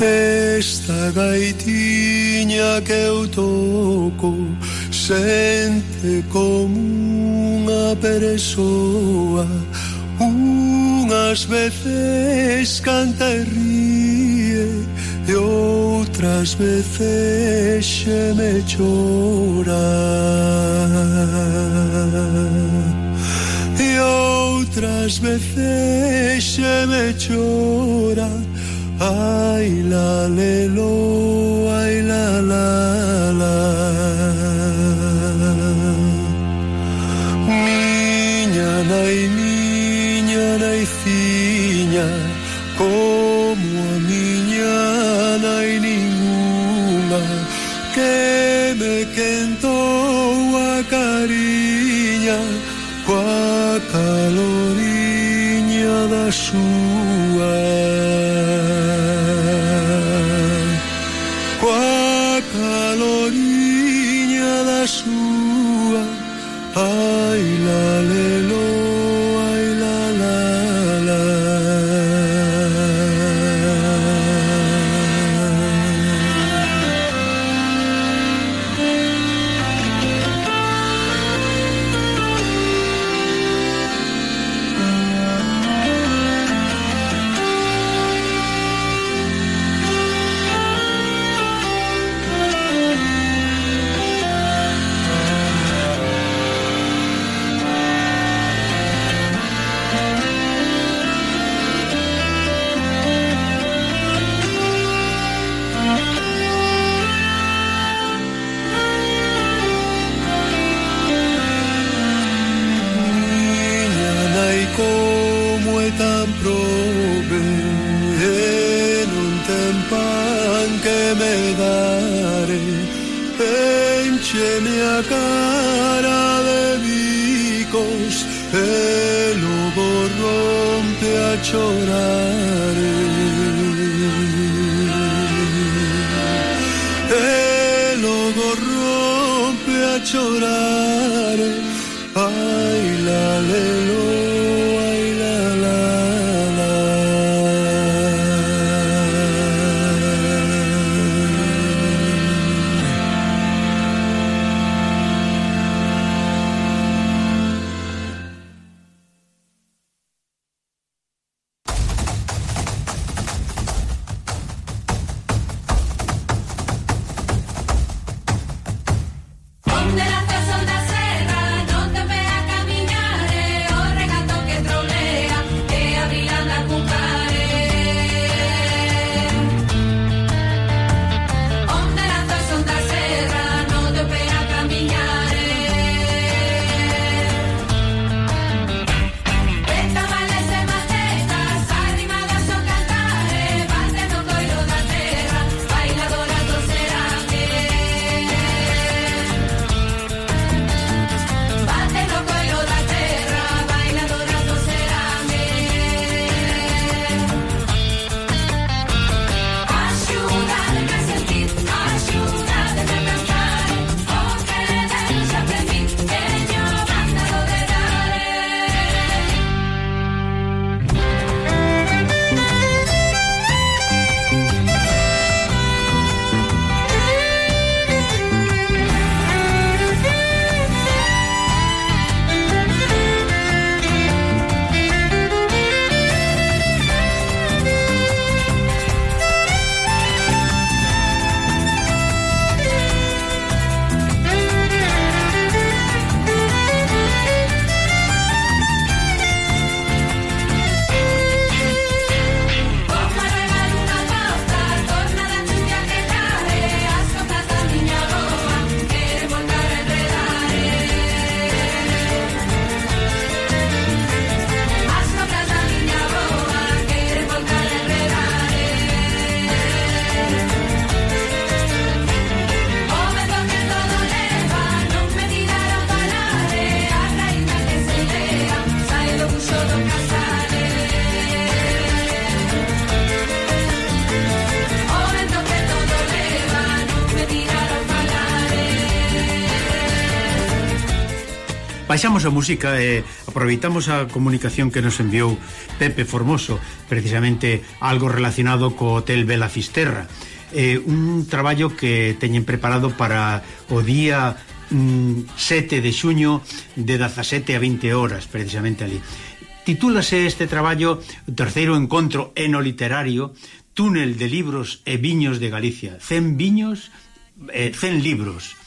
Esta gaitiña que eu toco Sente como unha persoa. Unhas veces canta e ríe E outras veces xe me chora. E outras veces xe me chora. Ay la lelo, ay la la la. Miña nai, miña nai fiña, como a miña nai ninguna, que me quentou a cariña, coa caloriña da súa. pan que me daré, encheme a cara de vicos, el lobo rompe a llorar. El lobo rompe a llorar. Baixamos a música e aproveitamos a comunicación que nos enviou Pepe Formoso, precisamente algo relacionado co Hotel Vela Fisterra. Eh, un traballo que teñen preparado para o día mm, 7 de xuño de 17 a 20 horas, precisamente ali. Titúlase este traballo o terceiro encontro enoliterario Túnel de libros e viños de Galicia. 100 viños, eh, 100 libros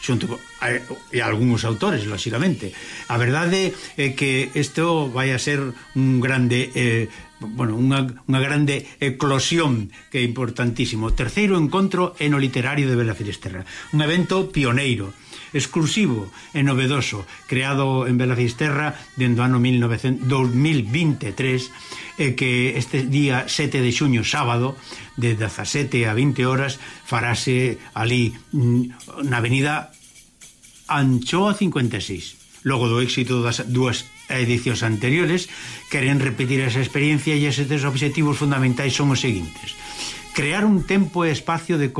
xunto co, a, e algúns autores, lóxicamente. A verdade é que isto vai a ser un grande eh, bueno, unha, unha grande eclosión que é importantísimo. O terceiro encontro eno literario de Bela Filisterra. un evento pioneiro exclusivo e novedoso creado en Belafisterra dentro do ano 1900, 2023 e que este día 7 de xuño sábado de 17 a 20 horas farase ali mm, na avenida Anchoa 56 logo do éxito das dúas edicións anteriores queren repetir esa experiencia e eses tres obxectivos fundamentais son os seguintes. Crear un tempo e espacio de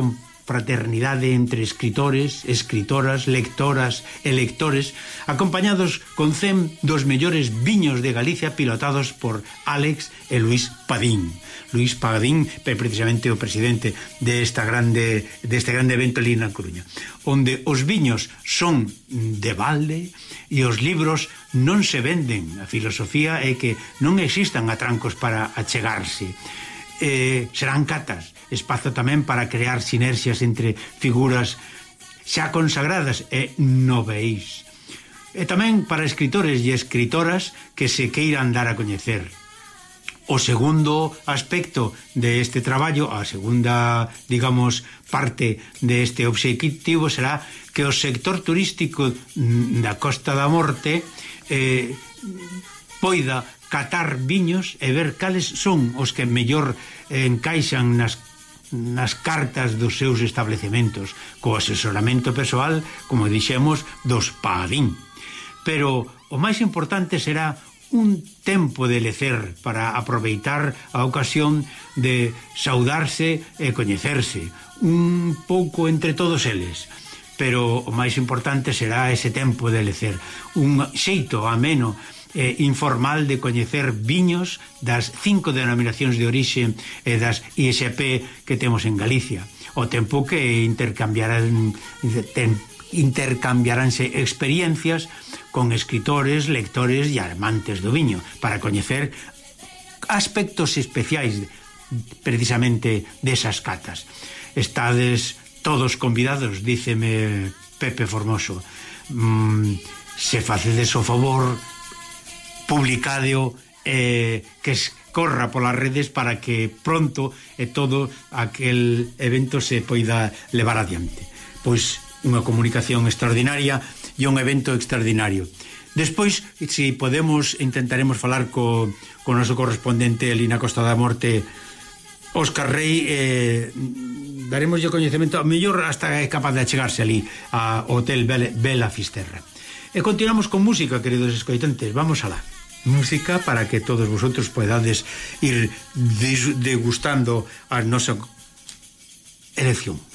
fraternidade entre escritores, escritoras, lectoras e lectores, acompañados con cem dos mellores viños de Galicia pilotados por Alex e Luis Padín. Luis Padín é precisamente o presidente desta grande deste grande evento ali na Coruña, onde os viños son de balde e os libros non se venden. A filosofía é que non existan atrancos para achegarse. Eh, serán catas espazo tamén para crear sinerxias entre figuras xa consagradas e noveis. E tamén para escritores e escritoras que se queiran dar a coñecer. O segundo aspecto de este traballo, a segunda, digamos, parte deste este obxectivo será que o sector turístico mm, da Costa da Morte eh, poida catar viños e ver cales son os que mellor encaixan nas nas cartas dos seus establecementos, co asesoramento persoal, como dixemos, dos Padín. Pero o máis importante será un tempo de lecer para aproveitar a ocasión de saudarse e coñecerse, un pouco entre todos eles pero o máis importante será ese tempo de lecer, un xeito ameno eh, informal de coñecer viños das cinco denominacións de orixe eh, das ISP que temos en Galicia o tempo que intercambiarán ten, intercambiaránse experiencias con escritores, lectores e amantes do viño para coñecer aspectos especiais precisamente desas catas. Estades todos convidados, díceme Pepe Formoso. Mm, se facedes o favor publicadeo eh, que corra polas redes para que pronto e todo aquel evento se poida levar adiante. Pois unha comunicación extraordinaria e un evento extraordinario. Despois, se podemos, intentaremos falar co, co noso correspondente Elina Costa da Morte, Óscar Rey, eh, daremos o coñecemento, a mellor hasta é capaz de achegarse ali ao Hotel Bela Fisterra. E continuamos con música, queridos escoitantes, vamos alá música para que todos vosotros podades ir degustando a nosa elección.